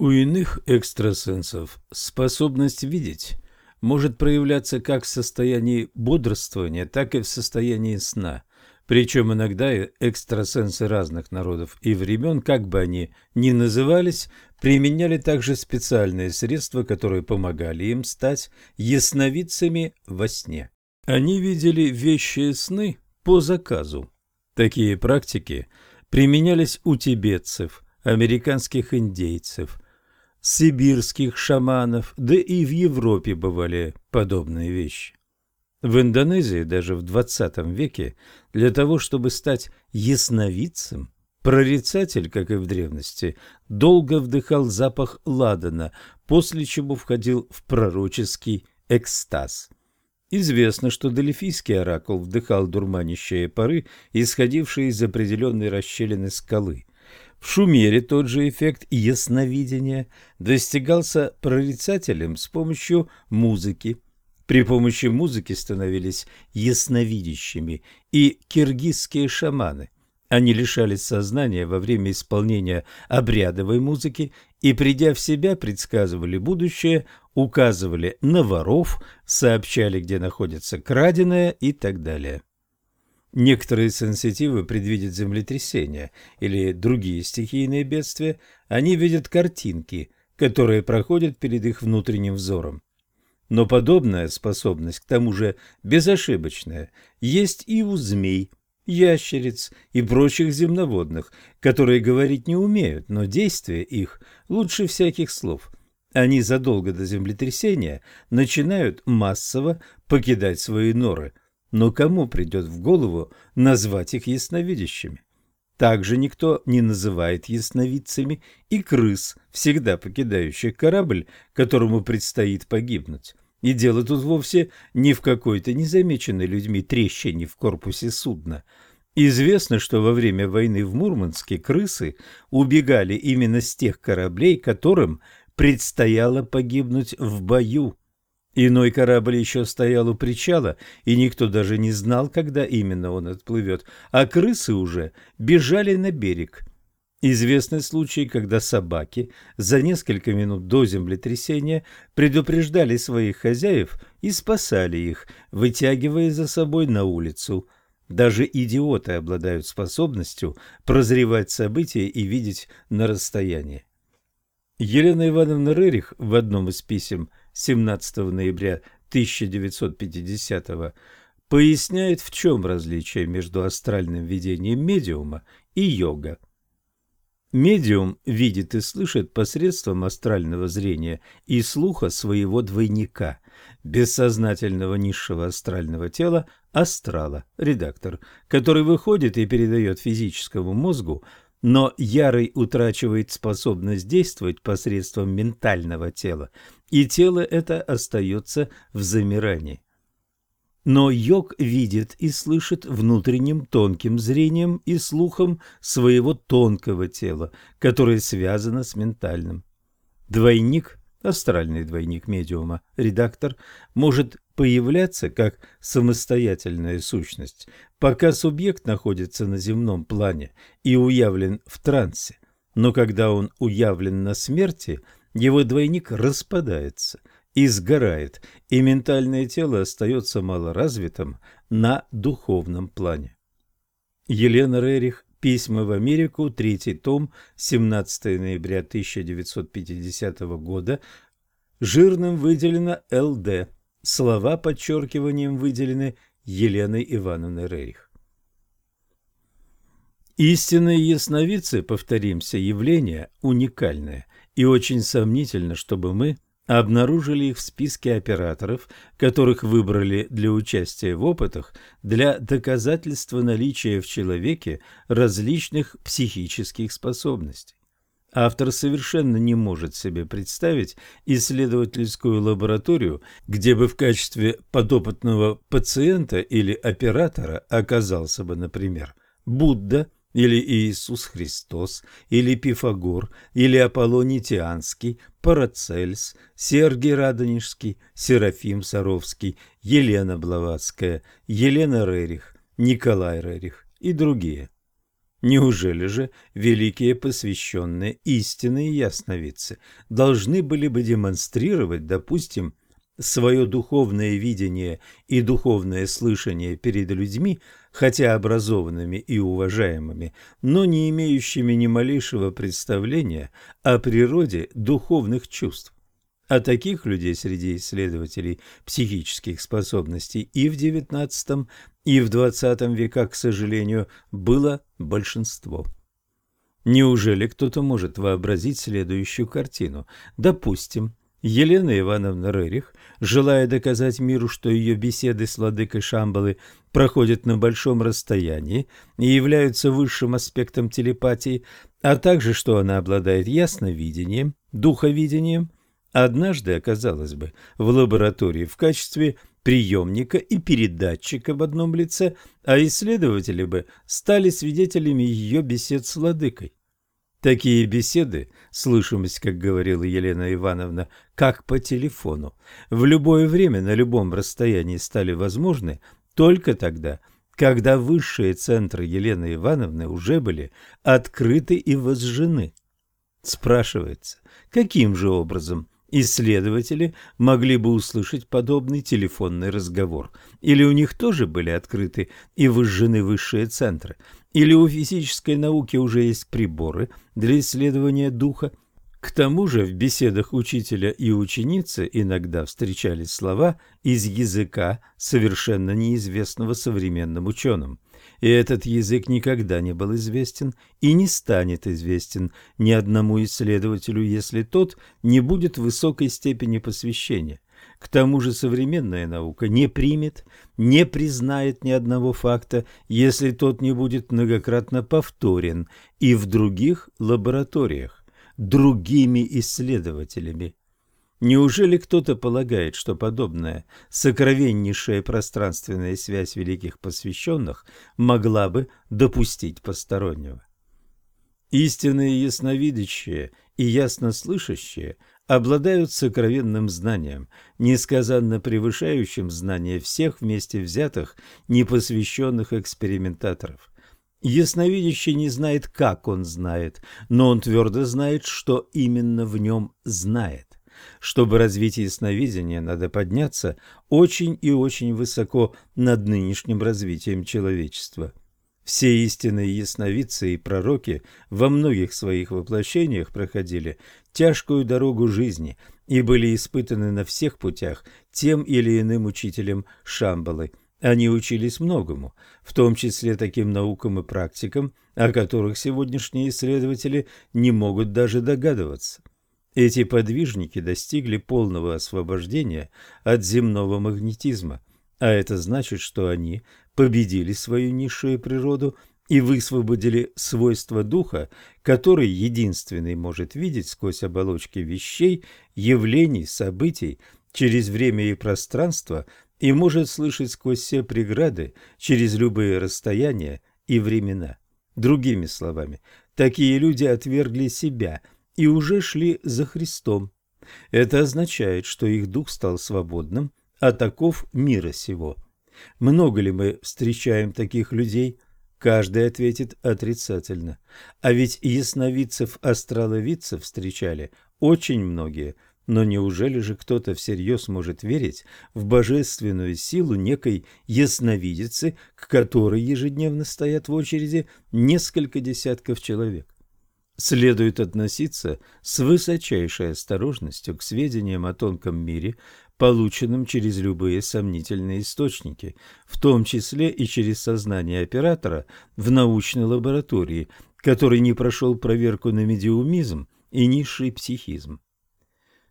У иных экстрасенсов способность видеть может проявляться как в состоянии бодрствования, так и в состоянии сна. Причем иногда экстрасенсы разных народов и времен, как бы они ни назывались, применяли также специальные средства, которые помогали им стать ясновидцами во сне. Они видели вещие сны по заказу. Такие практики применялись у тибетцев, американских индейцев – сибирских шаманов, да и в Европе бывали подобные вещи. В Индонезии даже в XX веке для того, чтобы стать ясновидцем, прорицатель, как и в древности, долго вдыхал запах ладана, после чего входил в пророческий экстаз. Известно, что Делифийский оракул вдыхал дурманящие пары, исходившие из определенной расщелины скалы. В Шумере тот же эффект ясновидения достигался прорицателем с помощью музыки. При помощи музыки становились ясновидящими и киргизские шаманы. Они лишались сознания во время исполнения обрядовой музыки и, придя в себя, предсказывали будущее, указывали на воров, сообщали, где находится краденое и так далее. Некоторые сенситивы предвидят землетрясения или другие стихийные бедствия, они видят картинки, которые проходят перед их внутренним взором. Но подобная способность, к тому же безошибочная, есть и у змей, ящериц и прочих земноводных, которые говорить не умеют, но действия их лучше всяких слов. Они задолго до землетрясения начинают массово покидать свои норы – но кому придет в голову назвать их ясновидящими? Также никто не называет ясновидцами и крыс, всегда покидающих корабль, которому предстоит погибнуть. И дело тут вовсе не в какой-то незамеченной людьми трещине в корпусе судна. Известно, что во время войны в Мурманске крысы убегали именно с тех кораблей, которым предстояло погибнуть в бою. Иной корабль еще стоял у причала, и никто даже не знал, когда именно он отплывет, а крысы уже бежали на берег. Известны случаи, когда собаки за несколько минут до землетрясения предупреждали своих хозяев и спасали их, вытягивая за собой на улицу. Даже идиоты обладают способностью прозревать события и видеть на расстоянии. Елена Ивановна Рерих в одном из писем – 17 ноября 1950 поясняет, в чем различие между астральным видением медиума и йога. Медиум видит и слышит посредством астрального зрения и слуха своего двойника, бессознательного низшего астрального тела, астрала, редактор, который выходит и передает физическому мозгу но Ярый утрачивает способность действовать посредством ментального тела, и тело это остается в замирании. Но йог видит и слышит внутренним тонким зрением и слухом своего тонкого тела, которое связано с ментальным. Двойник астральный двойник медиума, редактор, может появляться как самостоятельная сущность, пока субъект находится на земном плане и уявлен в трансе. Но когда он уявлен на смерти, его двойник распадается и сгорает, и ментальное тело остается малоразвитым на духовном плане. Елена Рерих Письма в Америку, третий том, 17 ноября 1950 года. Жирным выделено ЛД. Слова подчеркиванием выделены Еленой Ивановной Рейх. Истинные ясновидцы, повторимся, явление уникальное, и очень сомнительно, чтобы мы обнаружили их в списке операторов, которых выбрали для участия в опытах для доказательства наличия в человеке различных психических способностей. Автор совершенно не может себе представить исследовательскую лабораторию, где бы в качестве подопытного пациента или оператора оказался бы, например, Будда – или Иисус Христос, или Пифагор, или Аполлоний Тианский, Парацельс, Сергий Радонежский, Серафим Саровский, Елена Блаватская, Елена Рерих, Николай Рерих и другие. Неужели же великие посвященные истинные ясновидцы должны были бы демонстрировать, допустим, свое духовное видение и духовное слышание перед людьми, хотя образованными и уважаемыми, но не имеющими ни малейшего представления о природе духовных чувств? А таких людей среди исследователей психических способностей и в XIX, и в XX веках, к сожалению, было большинство. Неужели кто-то может вообразить следующую картину? Допустим, Елена Ивановна Рерих, желая доказать миру, что ее беседы с владыкой Шамбалы проходят на большом расстоянии и являются высшим аспектом телепатии, а также что она обладает ясновидением, духовидением – однажды оказалась бы в лаборатории в качестве приемника и передатчика в одном лице, а исследователи бы стали свидетелями ее бесед с владыкой. Такие беседы, слышимость, как говорила Елена Ивановна, как по телефону, в любое время на любом расстоянии стали возможны только тогда, когда высшие центры Елены Ивановны уже были открыты и возжжены. Спрашивается, каким же образом Исследователи могли бы услышать подобный телефонный разговор. Или у них тоже были открыты и выжжены высшие центры. Или у физической науки уже есть приборы для исследования духа. К тому же в беседах учителя и ученицы иногда встречались слова из языка, совершенно неизвестного современным ученым и этот язык никогда не был известен и не станет известен ни одному исследователю, если тот не будет в высокой степени посвящения. К тому же современная наука не примет, не признает ни одного факта, если тот не будет многократно повторен и в других лабораториях, другими исследователями. Неужели кто-то полагает, что подобная сокровеннейшая пространственная связь великих посвященных могла бы допустить постороннего? Истинные ясновидящие и яснослышащие обладают сокровенным знанием, несказанно превышающим знания всех вместе взятых непосвященных экспериментаторов. Ясновидящий не знает, как он знает, но он твердо знает, что именно в нем знает. Чтобы развить ясновидение, надо подняться очень и очень высоко над нынешним развитием человечества. Все истинные ясновидцы и пророки во многих своих воплощениях проходили тяжкую дорогу жизни и были испытаны на всех путях тем или иным учителем Шамбалы. Они учились многому, в том числе таким наукам и практикам, о которых сегодняшние исследователи не могут даже догадываться. Эти подвижники достигли полного освобождения от земного магнетизма, а это значит, что они победили свою низшую природу и высвободили свойства духа, который единственный может видеть сквозь оболочки вещей, явлений, событий, через время и пространство и может слышать сквозь все преграды, через любые расстояния и времена. Другими словами, такие люди отвергли себя – и уже шли за Христом. Это означает, что их дух стал свободным от оков мира сего. Много ли мы встречаем таких людей? Каждый ответит отрицательно. А ведь ясновидцев-астраловидцев встречали очень многие, но неужели же кто-то всерьез может верить в божественную силу некой ясновидицы, к которой ежедневно стоят в очереди несколько десятков человек? Следует относиться с высочайшей осторожностью к сведениям о тонком мире, полученным через любые сомнительные источники, в том числе и через сознание оператора в научной лаборатории, который не прошел проверку на медиумизм и низший психизм.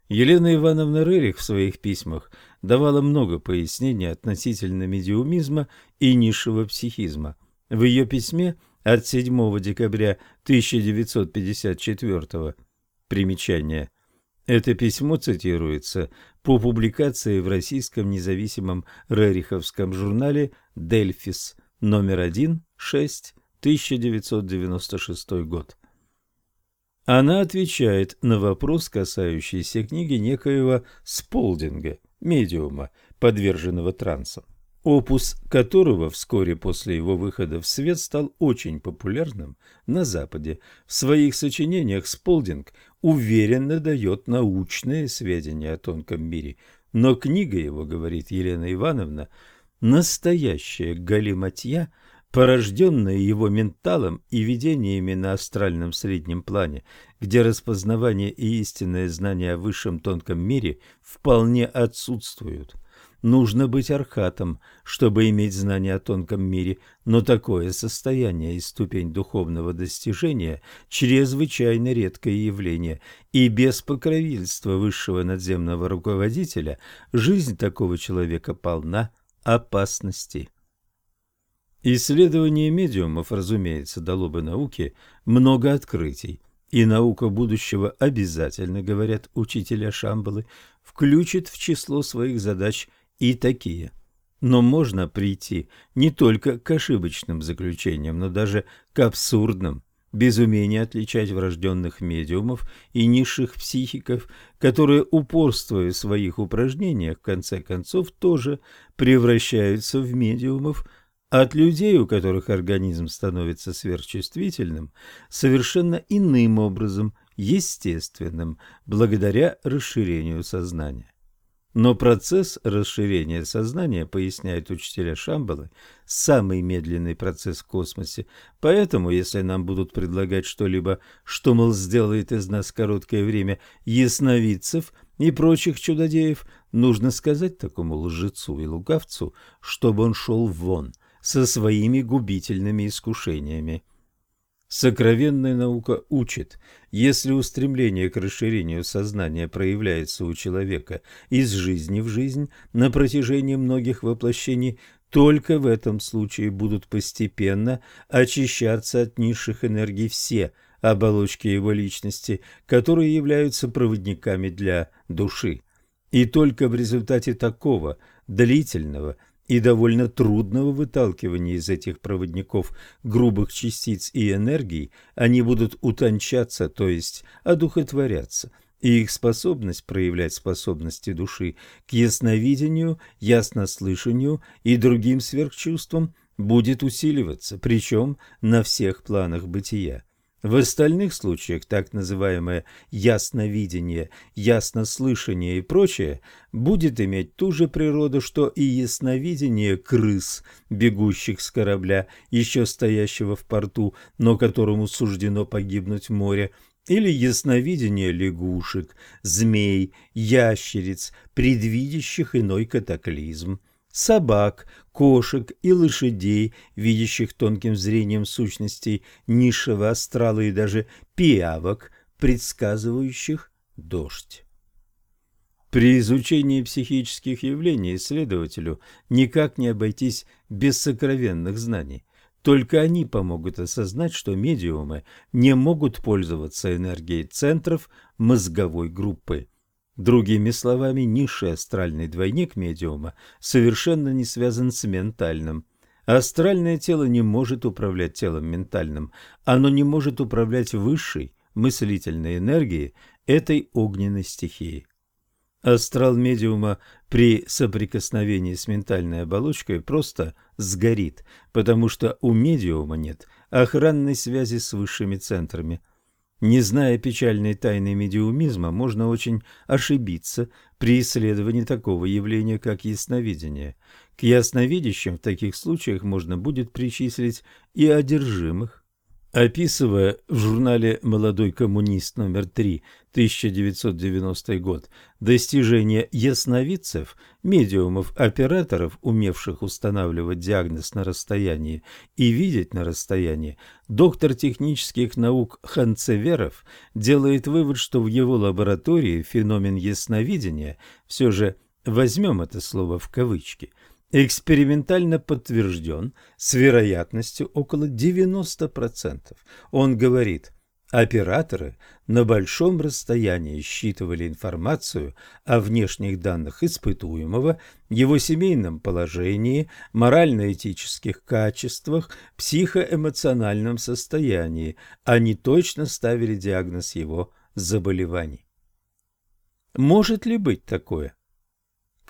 Елена Ивановна Рерих в своих письмах давала много пояснений относительно медиумизма и низшего психизма. В ее письме – от 7 декабря 1954 примечание. Это письмо цитируется по публикации в российском независимом рериховском журнале «Дельфис» номер 1, 6, 1996 год. Она отвечает на вопрос, касающийся книги некоего Сполдинга, медиума, подверженного трансам. Опус которого вскоре после его выхода в свет стал очень популярным на Западе. В своих сочинениях Сполдинг уверенно дает научные сведения о тонком мире, но книга его, говорит Елена Ивановна, настоящая галиматья, порожденная его менталом и видениями на астральном среднем плане, где распознавание и истинное знание о высшем тонком мире вполне отсутствуют. Нужно быть архатом, чтобы иметь знания о тонком мире, но такое состояние и ступень духовного достижения – чрезвычайно редкое явление, и без покровительства высшего надземного руководителя жизнь такого человека полна опасностей. Исследование медиумов, разумеется, дало бы науке много открытий, и наука будущего обязательно, говорят учителя Шамбалы, включит в число своих задач – и такие. Но можно прийти не только к ошибочным заключениям, но даже к абсурдным, без умения отличать врожденных медиумов и низших психиков, которые, упорствуя в своих упражнениях, в конце концов тоже превращаются в медиумов, от людей, у которых организм становится сверхчувствительным, совершенно иным образом, естественным, благодаря расширению сознания. Но процесс расширения сознания, поясняют учителя Шамбалы, самый медленный процесс в космосе. Поэтому, если нам будут предлагать что-либо, что, мол, сделает из нас короткое время ясновидцев и прочих чудодеев, нужно сказать такому лжецу и лукавцу, чтобы он шел вон со своими губительными искушениями. Сокровенная наука учит, если устремление к расширению сознания проявляется у человека из жизни в жизнь на протяжении многих воплощений, только в этом случае будут постепенно очищаться от низших энергий все оболочки его личности, которые являются проводниками для души. И только в результате такого длительного – и довольно трудного выталкивания из этих проводников грубых частиц и энергий они будут утончаться, то есть одухотворяться, и их способность проявлять способности души к ясновидению, яснослышанию и другим сверхчувствам будет усиливаться, причем на всех планах бытия. В остальных случаях так называемое ясновидение, яснослышание и прочее будет иметь ту же природу, что и ясновидение крыс, бегущих с корабля, еще стоящего в порту, но которому суждено погибнуть в море, или ясновидение лягушек, змей, ящериц, предвидящих иной катаклизм собак, кошек и лошадей, видящих тонким зрением сущностей низшего астрала и даже пиявок, предсказывающих дождь. При изучении психических явлений исследователю никак не обойтись без сокровенных знаний. Только они помогут осознать, что медиумы не могут пользоваться энергией центров мозговой группы. Другими словами, низший астральный двойник медиума совершенно не связан с ментальным. Астральное тело не может управлять телом ментальным, оно не может управлять высшей мыслительной энергией этой огненной стихии. Астрал медиума при соприкосновении с ментальной оболочкой просто сгорит, потому что у медиума нет охранной связи с высшими центрами – не зная печальной тайны медиумизма, можно очень ошибиться при исследовании такого явления, как ясновидение. К ясновидящим в таких случаях можно будет причислить и одержимых, Описывая в журнале «Молодой коммунист» номер 3, 1990 год, достижения ясновидцев, медиумов-операторов, умевших устанавливать диагноз на расстоянии и видеть на расстоянии, доктор технических наук Ханцеверов делает вывод, что в его лаборатории феномен ясновидения все же возьмем это слово в кавычки – экспериментально подтвержден с вероятностью около 90%. Он говорит, операторы на большом расстоянии считывали информацию о внешних данных испытуемого, его семейном положении, морально-этических качествах, психоэмоциональном состоянии. Они точно ставили диагноз его заболеваний. Может ли быть такое?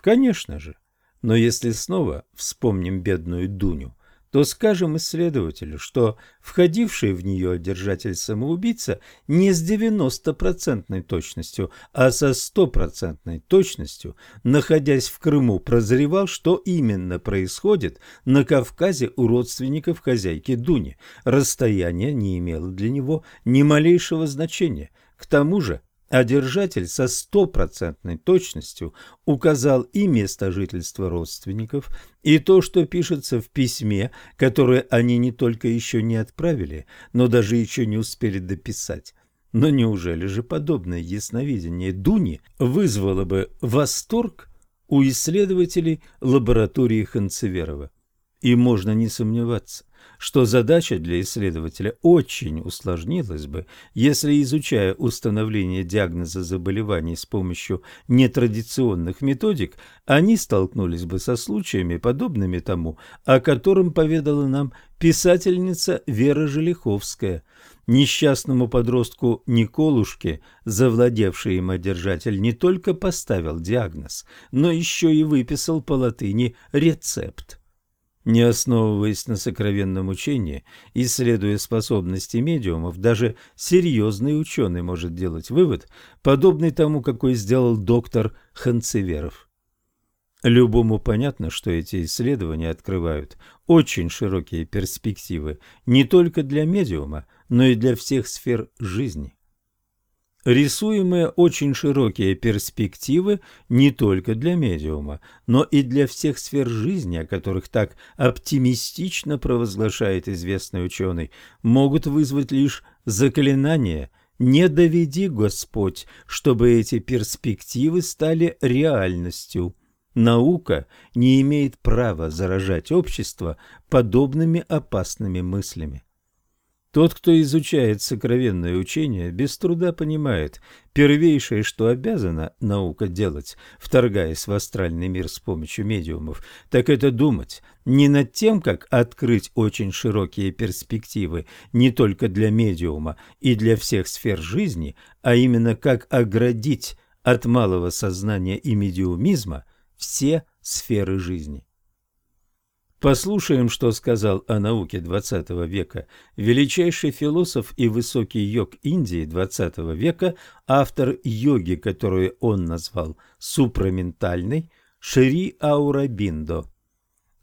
Конечно же. Но если снова вспомним бедную Дуню, то скажем исследователю, что входивший в нее держатель-самоубийца не с 90% точностью, а со стопроцентной точностью, находясь в Крыму, прозревал, что именно происходит на Кавказе у родственников хозяйки Дуни. Расстояние не имело для него ни малейшего значения. К тому же а держатель со стопроцентной точностью указал и место жительства родственников, и то, что пишется в письме, которое они не только еще не отправили, но даже еще не успели дописать. Но неужели же подобное ясновидение Дуни вызвало бы восторг у исследователей лаборатории Ханцеверова? И можно не сомневаться, что задача для исследователя очень усложнилась бы, если, изучая установление диагноза заболеваний с помощью нетрадиционных методик, они столкнулись бы со случаями, подобными тому, о котором поведала нам писательница Вера Желиховская. Несчастному подростку Николушке, завладевший им одержатель, не только поставил диагноз, но еще и выписал по латыни рецепт. Не основываясь на сокровенном учении, исследуя способности медиумов, даже серьезный ученый может делать вывод, подобный тому, какой сделал доктор Ханцеверов. Любому понятно, что эти исследования открывают очень широкие перспективы не только для медиума, но и для всех сфер жизни. Рисуемые очень широкие перспективы не только для медиума, но и для всех сфер жизни, о которых так оптимистично провозглашает известный ученый, могут вызвать лишь заклинание «Не доведи, Господь, чтобы эти перспективы стали реальностью». Наука не имеет права заражать общество подобными опасными мыслями. Тот, кто изучает сокровенное учение, без труда понимает, первейшее, что обязана наука делать, вторгаясь в астральный мир с помощью медиумов, так это думать не над тем, как открыть очень широкие перспективы не только для медиума и для всех сфер жизни, а именно как оградить от малого сознания и медиумизма все сферы жизни. Послушаем, что сказал о науке XX века величайший философ и высокий йог Индии XX века, автор йоги, которую он назвал супраментальной, Шри Аурабиндо.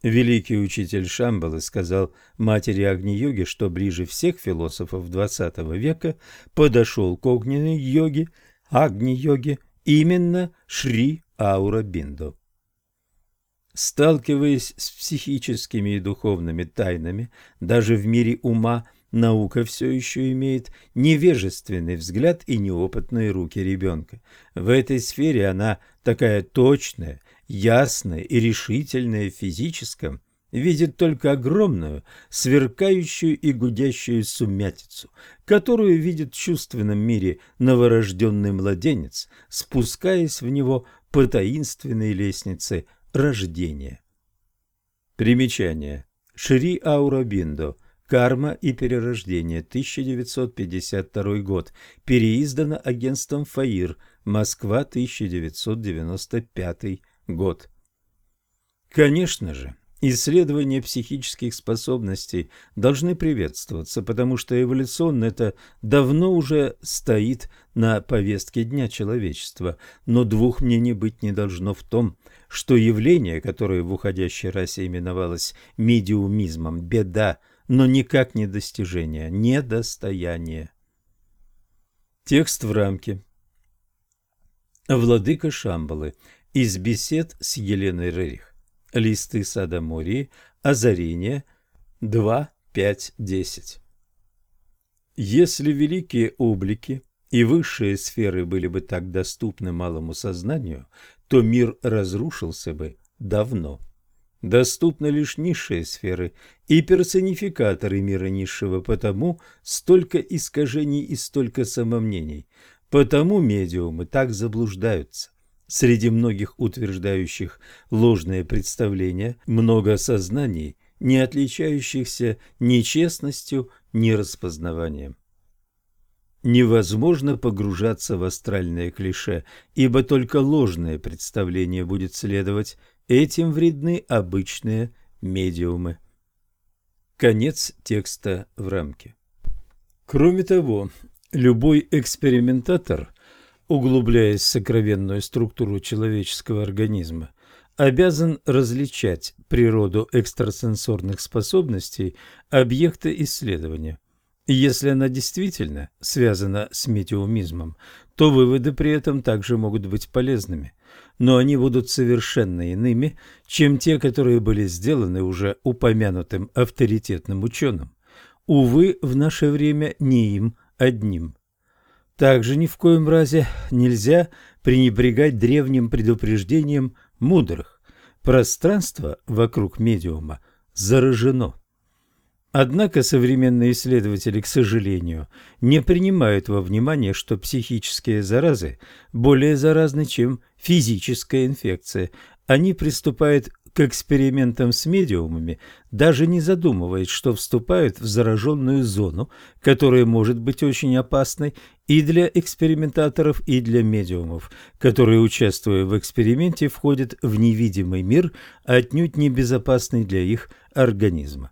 Великий учитель Шамбалы сказал матери Агни-йоги, что ближе всех философов XX века подошел к огненной йоге, Агни-йоге, именно Шри Аурабиндо. Сталкиваясь с психическими и духовными тайнами, даже в мире ума наука все еще имеет невежественный взгляд и неопытные руки ребенка. В этой сфере она такая точная, ясная и решительная в физическом, видит только огромную, сверкающую и гудящую сумятицу, которую видит в чувственном мире новорожденный младенец, спускаясь в него по таинственной лестнице Рождение. Примечание. Шри Аурабиндо. Карма и перерождение. 1952 год. Переиздано агентством ФАИР. Москва, 1995 год. Конечно же, Исследования психических способностей должны приветствоваться, потому что эволюционно это давно уже стоит на повестке дня человечества. Но двух мнений быть не должно в том, что явление, которое в уходящей расе именовалось медиумизмом, беда, но никак не достижение, не достояние. Текст в рамке. Владыка Шамбалы. Из бесед с Еленой Рерих листы сада Мории, озарение 2, 5, 10. Если великие облики и высшие сферы были бы так доступны малому сознанию, то мир разрушился бы давно. Доступны лишь низшие сферы и персонификаторы мира низшего, потому столько искажений и столько самомнений, потому медиумы так заблуждаются. Среди многих утверждающих ложные представления много сознаний, не отличающихся ни честностью, ни распознаванием. Невозможно погружаться в астральное клише, ибо только ложное представление будет следовать Этим вредны обычные медиумы. Конец текста в рамке. Кроме того, любой экспериментатор, углубляясь в сокровенную структуру человеческого организма, обязан различать природу экстрасенсорных способностей объекта исследования. Если она действительно связана с медиумизмом, то выводы при этом также могут быть полезными, но они будут совершенно иными, чем те, которые были сделаны уже упомянутым авторитетным ученым. Увы, в наше время не им одним. Также ни в коем разе нельзя пренебрегать древним предупреждением мудрых. Пространство вокруг медиума заражено. Однако современные исследователи, к сожалению, не принимают во внимание, что психические заразы более заразны, чем физическая инфекция. Они приступают к экспериментам с медиумами, даже не задумываясь, что вступают в зараженную зону, которая может быть очень опасной и для экспериментаторов, и для медиумов, которые, участвуя в эксперименте, входят в невидимый мир, отнюдь не безопасный для их организма.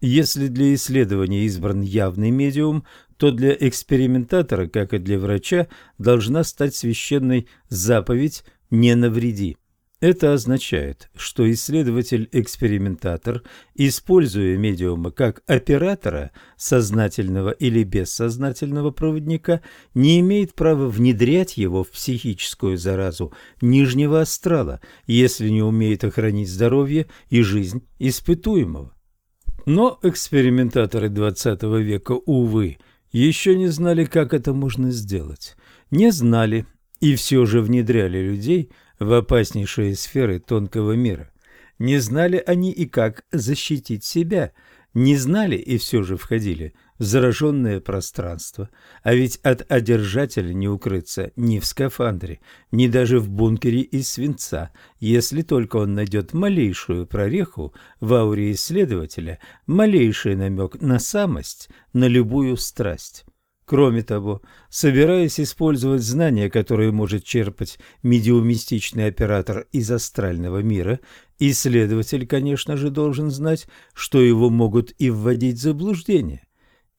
Если для исследования избран явный медиум, то для экспериментатора, как и для врача, должна стать священной заповедь «не навреди». Это означает, что исследователь-экспериментатор, используя медиума как оператора, сознательного или бессознательного проводника, не имеет права внедрять его в психическую заразу нижнего астрала, если не умеет охранить здоровье и жизнь испытуемого. Но экспериментаторы XX века, увы, еще не знали, как это можно сделать. Не знали и все же внедряли людей в опаснейшие сферы тонкого мира. Не знали они и как защитить себя, не знали и все же входили зараженное пространство. А ведь от одержателя не укрыться ни в скафандре, ни даже в бункере из свинца, если только он найдет малейшую прореху в ауре исследователя, малейший намек на самость, на любую страсть. Кроме того, собираясь использовать знания, которые может черпать медиумистичный оператор из астрального мира, исследователь, конечно же, должен знать, что его могут и вводить в заблуждение.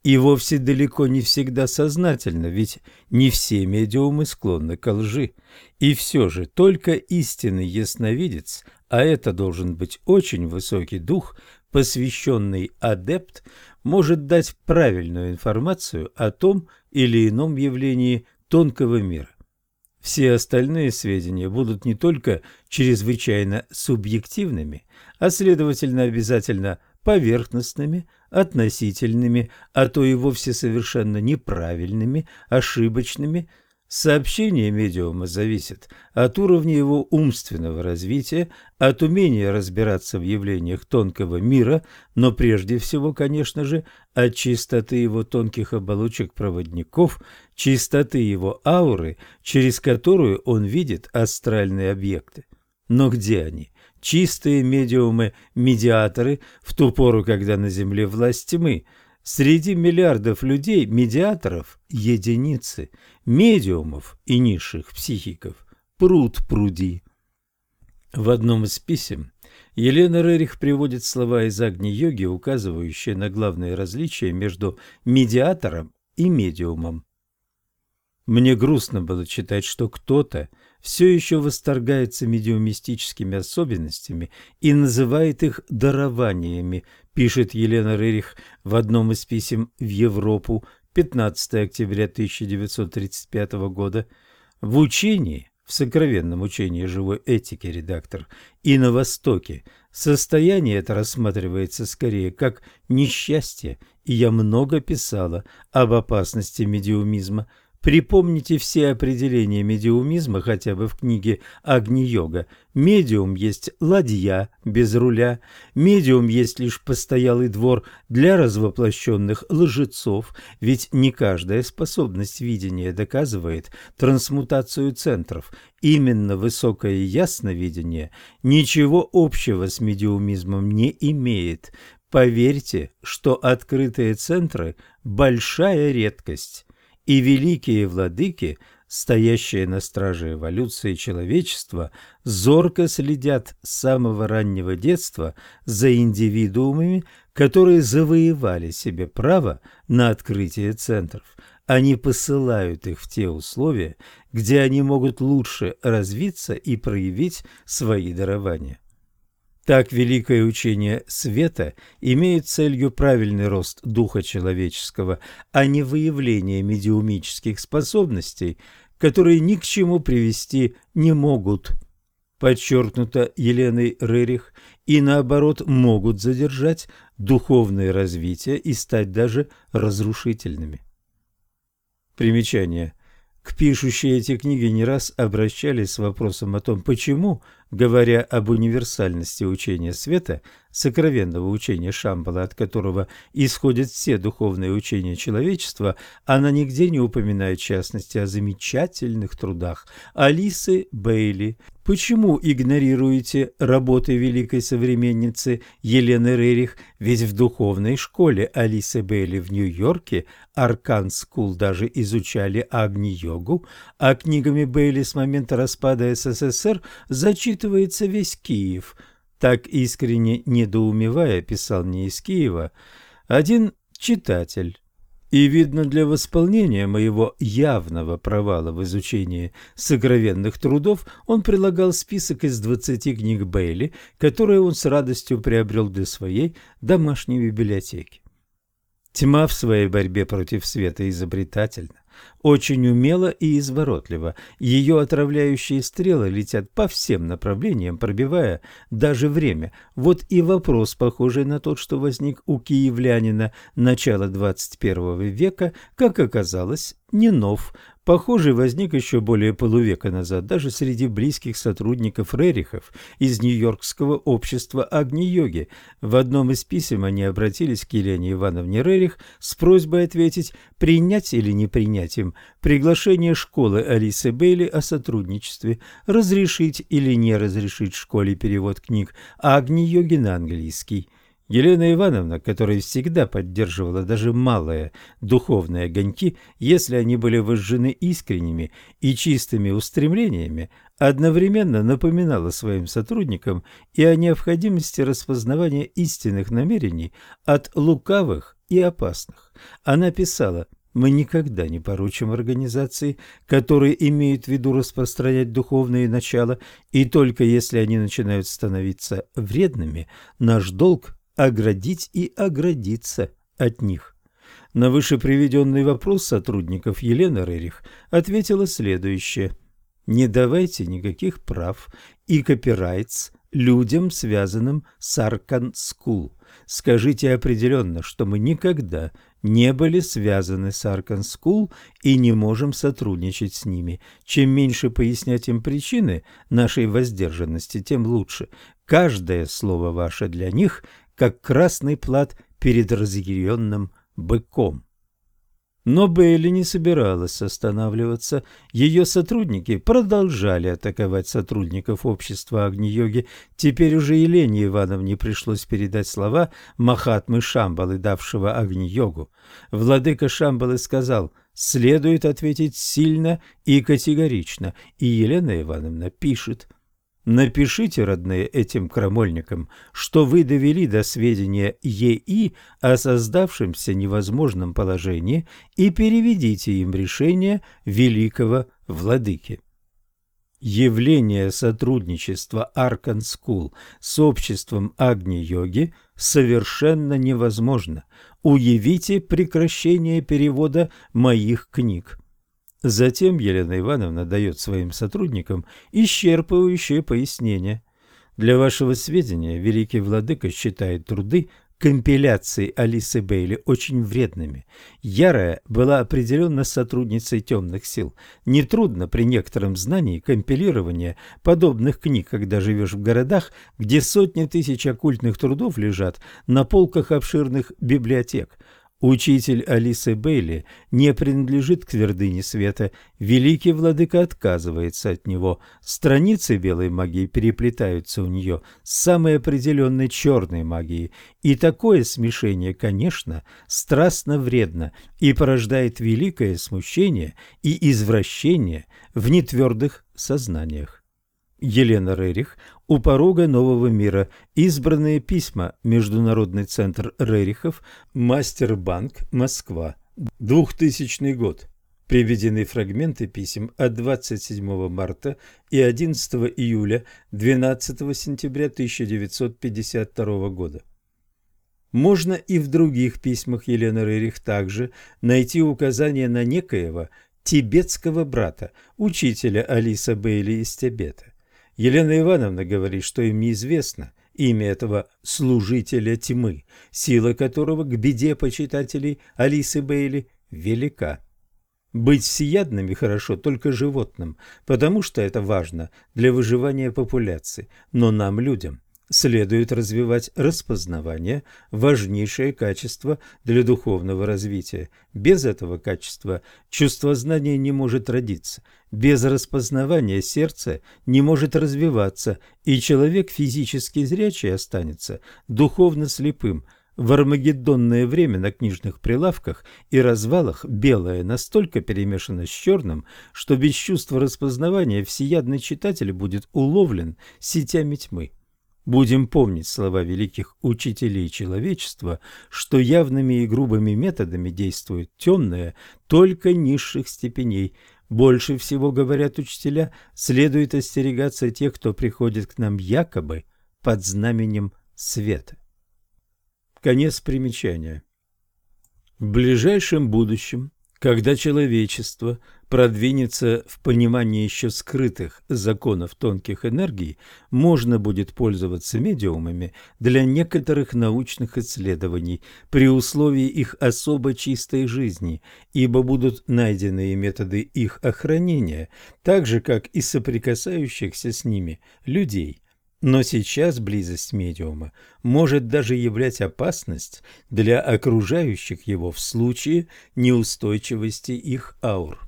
И вовсе далеко не всегда сознательно, ведь не все медиумы склонны к лжи. И все же только истинный ясновидец, а это должен быть очень высокий дух, посвященный адепт, может дать правильную информацию о том или ином явлении тонкого мира. Все остальные сведения будут не только чрезвычайно субъективными, а следовательно обязательно поверхностными, относительными, а то и вовсе совершенно неправильными, ошибочными. Сообщение медиума зависит от уровня его умственного развития, от умения разбираться в явлениях тонкого мира, но прежде всего, конечно же, от чистоты его тонких оболочек-проводников, чистоты его ауры, через которую он видит астральные объекты. Но где они? чистые медиумы-медиаторы в ту пору, когда на Земле власть тьмы. Среди миллиардов людей медиаторов – единицы, медиумов и низших психиков – пруд пруди. В одном из писем Елена Рерих приводит слова из Агни-йоги, указывающие на главное различие между медиатором и медиумом. Мне грустно было читать, что кто-то все еще восторгается медиумистическими особенностями и называет их дарованиями, пишет Елена Рерих в одном из писем в Европу 15 октября 1935 года. В учении, в сокровенном учении живой этики редактор, и на Востоке состояние это рассматривается скорее как несчастье, и я много писала об опасности медиумизма – Припомните все определения медиумизма хотя бы в книге «Агни-йога». Медиум есть ладья без руля, медиум есть лишь постоялый двор для развоплощенных лжецов, ведь не каждая способность видения доказывает трансмутацию центров. Именно высокое ясновидение ничего общего с медиумизмом не имеет. Поверьте, что открытые центры – большая редкость и великие владыки стоящие на страже эволюции человечества, зорко следят с самого раннего детства за индивидуумами, которые завоевали себе право на открытие центров. Они посылают их в те условия, где они могут лучше развиться и проявить свои дарования. Так великое учение света имеет целью правильный рост духа человеческого, а не выявление медиумических способностей, которые ни к чему привести не могут. Подчеркнуто Еленой Рерих, и наоборот могут задержать духовное развитие и стать даже разрушительными. Примечание. К пишущей эти книги не раз обращались с вопросом о том, почему, говоря об универсальности учения света, сокровенного учения Шамбала, от которого исходят все духовные учения человечества, она нигде не упоминает в частности о замечательных трудах Алисы Бейли. Почему игнорируете работы великой современницы Елены Рерих? Ведь в духовной школе Алисы Бейли в Нью-Йорке Arcane School даже изучали Агни-йогу, а книгами Бейли с момента распада СССР зачитывается весь Киев – так искренне недоумевая, писал мне из Киева один читатель. И, видно, для восполнения моего явного провала в изучении сокровенных трудов он прилагал список из двадцати книг Бейли, которые он с радостью приобрел для своей домашней библиотеки. Тьма в своей борьбе против света изобретательна очень умело и изворотливо. Ее отравляющие стрелы летят по всем направлениям, пробивая даже время. Вот и вопрос, похожий на тот, что возник у киевлянина начала 21 века, как оказалось, не нов. Похожий возник еще более полувека назад даже среди близких сотрудников Рерихов из Нью-Йоркского общества Агни-йоги. В одном из писем они обратились к Елене Ивановне Рерих с просьбой ответить, принять или не принять им приглашение школы Алисы Бейли о сотрудничестве, разрешить или не разрешить школе перевод книг Агни-йоги на английский. Елена Ивановна, которая всегда поддерживала даже малые духовные огоньки, если они были выжжены искренними и чистыми устремлениями, одновременно напоминала своим сотрудникам и о необходимости распознавания истинных намерений от лукавых и опасных. Она писала мы никогда не поручим организации, которые имеют в виду распространять духовные начала, и только если они начинают становиться вредными, наш долг оградить и оградиться от них. На выше приведенный вопрос сотрудников Елена Рерих ответила следующее. Не давайте никаких прав и copyrights людям, связанным с Arcane School. Скажите определенно, что мы никогда не были связаны с Arcane School и не можем сотрудничать с ними. Чем меньше пояснять им причины нашей воздержанности, тем лучше. Каждое слово ваше для них как красный плат перед разъяренным быком. Но Бейли не собиралась останавливаться. Ее сотрудники продолжали атаковать сотрудников общества Агни-йоги. Теперь уже Елене Ивановне пришлось передать слова Махатмы Шамбалы, давшего Агни-йогу. Владыка Шамбалы сказал, следует ответить сильно и категорично, и Елена Ивановна пишет – Напишите, родные, этим крамольникам, что вы довели до сведения ЕИ о создавшемся невозможном положении и переведите им решение великого владыки. Явление сотрудничества Arcane School с обществом Агни-йоги совершенно невозможно. Уявите прекращение перевода моих книг. Затем Елена Ивановна дает своим сотрудникам исчерпывающее пояснение. Для вашего сведения, великий владыка считает труды компиляции Алисы Бейли очень вредными. Ярая была определенно сотрудницей темных сил. Нетрудно при некотором знании компилирования подобных книг, когда живешь в городах, где сотни тысяч оккультных трудов лежат на полках обширных библиотек – Учитель Алисы Бейли не принадлежит к твердыне света. Великий владыка отказывается от него. Страницы белой магии переплетаются у нее с самой определенной черной магией. И такое смешение, конечно, страстно вредно и порождает великое смущение и извращение в нетвердых сознаниях. Елена Рерих у порога нового мира. Избранные письма. Международный центр Рерихов. Мастербанк. Москва. 2000 год. Приведены фрагменты писем от 27 марта и 11 июля 12 сентября 1952 года. Можно и в других письмах Елены Рерих также найти указания на некоего тибетского брата, учителя Алиса Бейли из Тибета. Елена Ивановна говорит, что им неизвестно имя этого служителя тьмы, сила которого к беде почитателей Алисы Бейли велика. Быть всеядными хорошо только животным, потому что это важно для выживания популяции, но нам, людям, следует развивать распознавание, важнейшее качество для духовного развития. Без этого качества чувство знания не может родиться, без распознавания сердце не может развиваться, и человек физически зрячий останется духовно слепым. В армагеддонное время на книжных прилавках и развалах белое настолько перемешано с черным, что без чувства распознавания всеядный читатель будет уловлен сетями тьмы. Будем помнить слова великих учителей человечества, что явными и грубыми методами действует темное только низших степеней. Больше всего, говорят учителя, следует остерегаться тех, кто приходит к нам якобы под знаменем света. Конец примечания. В ближайшем будущем когда человечество продвинется в понимании еще скрытых законов тонких энергий, можно будет пользоваться медиумами для некоторых научных исследований при условии их особо чистой жизни, ибо будут найдены методы их охранения, так же, как и соприкасающихся с ними людей. Но сейчас близость медиума может даже являть опасность для окружающих его в случае неустойчивости их аур.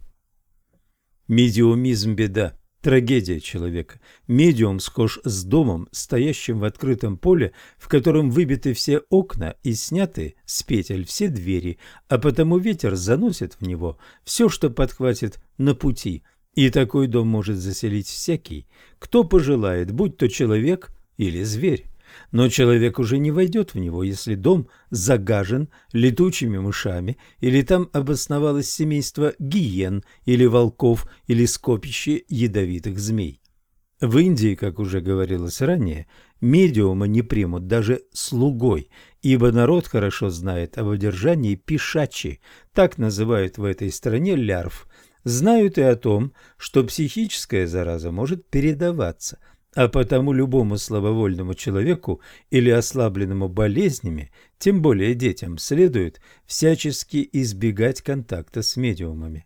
Медиумизм – беда, трагедия человека. Медиум схож с домом, стоящим в открытом поле, в котором выбиты все окна и сняты с петель все двери, а потому ветер заносит в него все, что подхватит на пути – и такой дом может заселить всякий, кто пожелает, будь то человек или зверь. Но человек уже не войдет в него, если дом загажен летучими мышами, или там обосновалось семейство гиен или волков, или скопище ядовитых змей. В Индии, как уже говорилось ранее, медиума не примут даже слугой, ибо народ хорошо знает об одержании пишачи, так называют в этой стране лярв, знают и о том, что психическая зараза может передаваться, а потому любому слабовольному человеку или ослабленному болезнями, тем более детям, следует всячески избегать контакта с медиумами.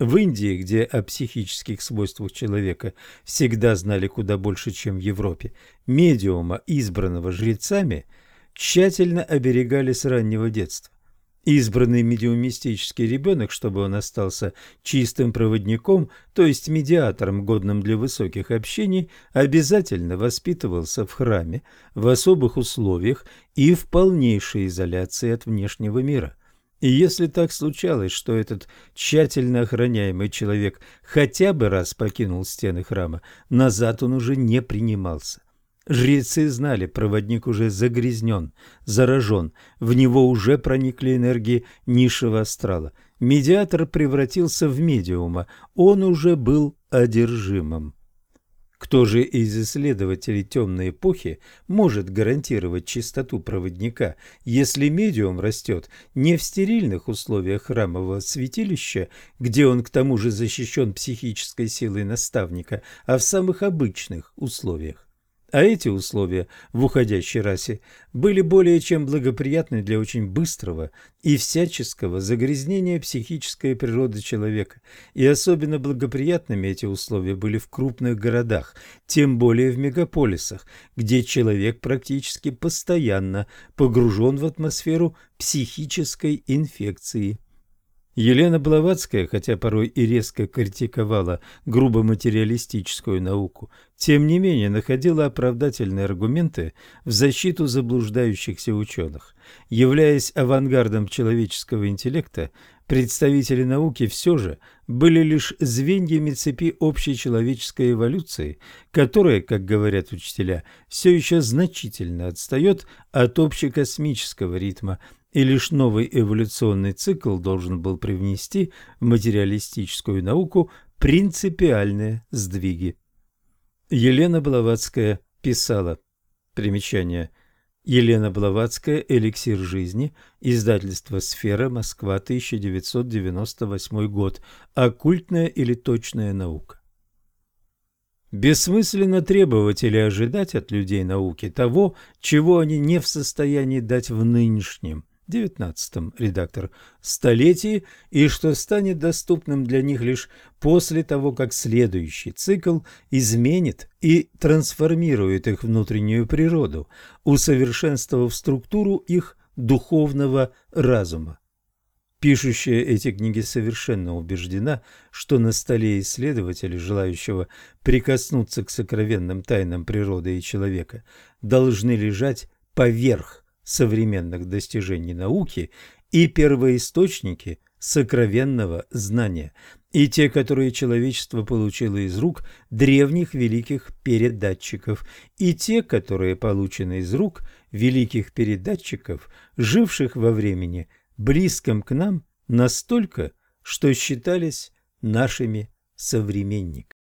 В Индии, где о психических свойствах человека всегда знали куда больше, чем в Европе, медиума, избранного жрецами, тщательно оберегали с раннего детства. Избранный медиумистический ребенок, чтобы он остался чистым проводником, то есть медиатором, годным для высоких общений, обязательно воспитывался в храме, в особых условиях и в полнейшей изоляции от внешнего мира. И если так случалось, что этот тщательно охраняемый человек хотя бы раз покинул стены храма, назад он уже не принимался. Жрецы знали, проводник уже загрязнен, заражен, в него уже проникли энергии низшего астрала. Медиатор превратился в медиума, он уже был одержимым. Кто же из исследователей темной эпохи может гарантировать чистоту проводника, если медиум растет не в стерильных условиях храмового святилища, где он к тому же защищен психической силой наставника, а в самых обычных условиях? А эти условия в уходящей расе были более чем благоприятны для очень быстрого и всяческого загрязнения психической природы человека. И особенно благоприятными эти условия были в крупных городах, тем более в мегаполисах, где человек практически постоянно погружен в атмосферу психической инфекции. Елена Блаватская, хотя порой и резко критиковала грубо материалистическую науку, тем не менее находила оправдательные аргументы в защиту заблуждающихся ученых. Являясь авангардом человеческого интеллекта, представители науки все же были лишь звеньями цепи общей человеческой эволюции, которая, как говорят учителя, все еще значительно отстает от общекосмического ритма – и лишь новый эволюционный цикл должен был привнести в материалистическую науку принципиальные сдвиги. Елена Блаватская писала. Примечание. Елена Блаватская «Эликсир жизни», издательство «Сфера», Москва, 1998 год. Оккультная или точная наука. Бессмысленно требовать или ожидать от людей науки того, чего они не в состоянии дать в нынешнем, девятнадцатом редактор столетии и что станет доступным для них лишь после того, как следующий цикл изменит и трансформирует их внутреннюю природу, усовершенствовав структуру их духовного разума. Пишущая эти книги совершенно убеждена, что на столе исследователя, желающего прикоснуться к сокровенным тайнам природы и человека, должны лежать поверх современных достижений науки и первоисточники сокровенного знания, и те, которые человечество получило из рук древних великих передатчиков, и те, которые получены из рук великих передатчиков, живших во времени, близком к нам настолько, что считались нашими современниками.